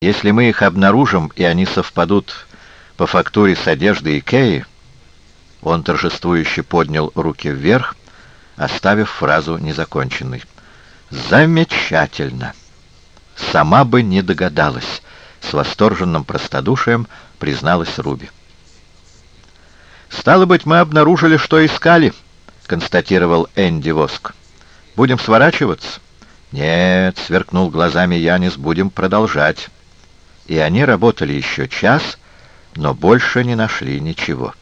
Если мы их обнаружим, и они совпадут по фактуре с одеждой Икеи, он торжествующе поднял руки вверх, оставив фразу незаконченной. «Замечательно! Сама бы не догадалась!» С восторженным простодушием призналась Руби. «Стало быть, мы обнаружили, что искали», — констатировал Энди Воск. «Будем сворачиваться?» «Нет», — сверкнул глазами Янис, — «будем продолжать». И они работали еще час, но больше не нашли ничего.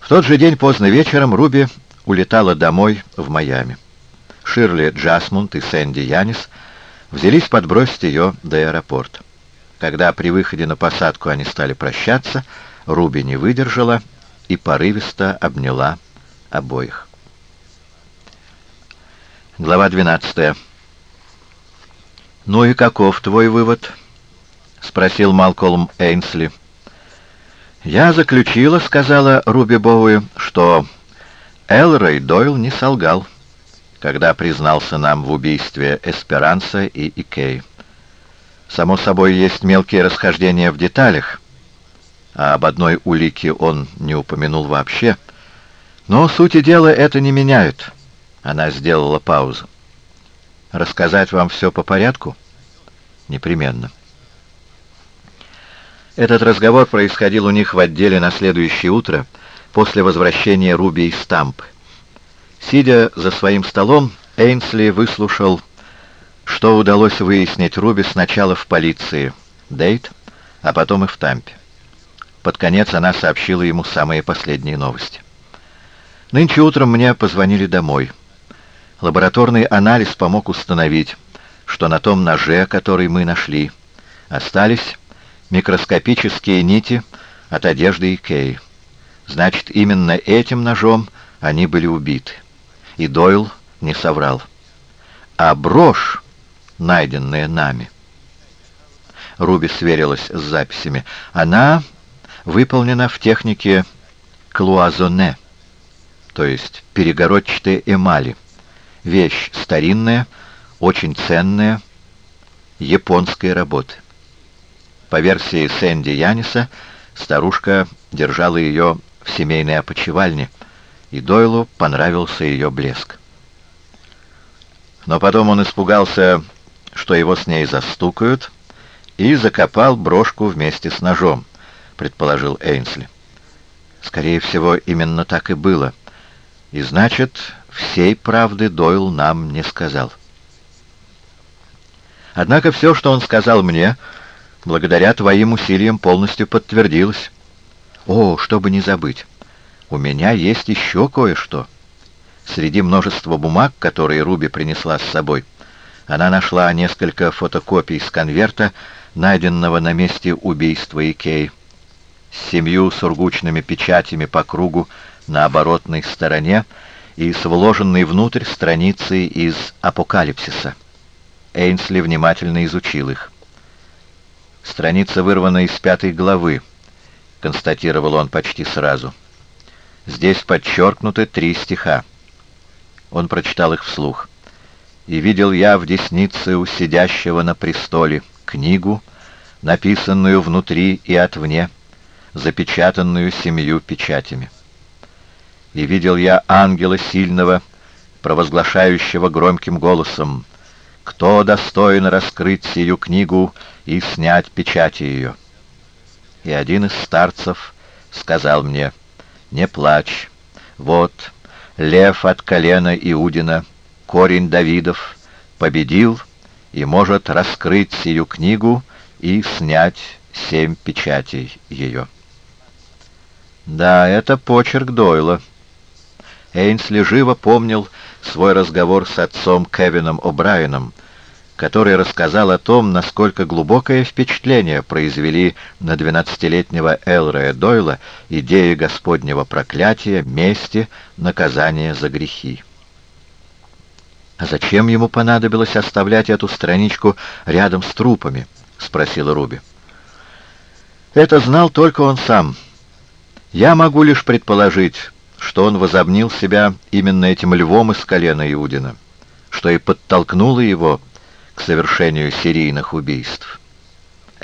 В тот же день поздно вечером Руби улетала домой в Майами. Ширли Джасмунд и Сэнди Янис взялись подбросить ее до аэропорта. Когда при выходе на посадку они стали прощаться, Руби не выдержала и порывисто обняла обоих. Глава 12. «Ну и каков твой вывод?» — спросил Малколм Эйнсли. «Я заключила, — сказала Руби Боуи, — что Элрой Дойл не солгал, когда признался нам в убийстве Эсперанса и Икей. Само собой, есть мелкие расхождения в деталях, а об одной улике он не упомянул вообще. Но сути дела это не меняет». Она сделала паузу. «Рассказать вам все по порядку?» «Непременно». Этот разговор происходил у них в отделе на следующее утро, после возвращения Руби из Стампы. Сидя за своим столом, Эйнсли выслушал, что удалось выяснить Руби сначала в полиции, Дейт, а потом и в Тампе. Под конец она сообщила ему самые последние новости. Нынче утром мне позвонили домой. Лабораторный анализ помог установить, что на том ноже, который мы нашли, остались микроскопические нити от одежды Икеи. Значит, именно этим ножом они были убиты. И Дойл не соврал. А брошь, найденная нами, Руби сверилась с записями, она выполнена в технике клуазоне, то есть перегородчатой эмали. Вещь старинная, очень ценная, японской работы. По версии Сэнди Яниса, старушка держала ее в семейной опочивальне, и Дойлу понравился ее блеск. Но потом он испугался, что его с ней застукают, и закопал брошку вместе с ножом, предположил Эйнсли. Скорее всего, именно так и было. И значит, всей правды Дойл нам не сказал. Однако все, что он сказал мне, благодаря твоим усилиям полностью подтвердилось. О, чтобы не забыть, у меня есть еще кое-что. Среди множества бумаг, которые Руби принесла с собой, она нашла несколько фотокопий с конверта, найденного на месте убийства Икей, с семью сургучными печатями по кругу на оборотной стороне и с вложенной внутрь страницей из «Апокалипсиса». Эйнсли внимательно изучил их. «Страница вырвана из пятой главы», — констатировал он почти сразу. «Здесь подчеркнуты три стиха». Он прочитал их вслух. «И видел я в деснице у сидящего на престоле книгу, написанную внутри и отвне, запечатанную семью печатями» и видел я ангела сильного, провозглашающего громким голосом, «Кто достоин раскрыть сию книгу и снять печати ее?» И один из старцев сказал мне, «Не плачь, вот, лев от колена Иудина, корень Давидов, победил и может раскрыть сию книгу и снять семь печатей ее». Да, это почерк Дойла. Эйнсли живо помнил свой разговор с отцом Кевином О'Брайеном, который рассказал о том, насколько глубокое впечатление произвели на двенадцатилетнего Элрея Дойла идеи Господнего проклятия, мести, наказания за грехи. «А зачем ему понадобилось оставлять эту страничку рядом с трупами?» — спросила Руби. «Это знал только он сам. Я могу лишь предположить, что он возомнил себя именно этим львом из колена Иудина, что и подтолкнуло его к совершению серийных убийств.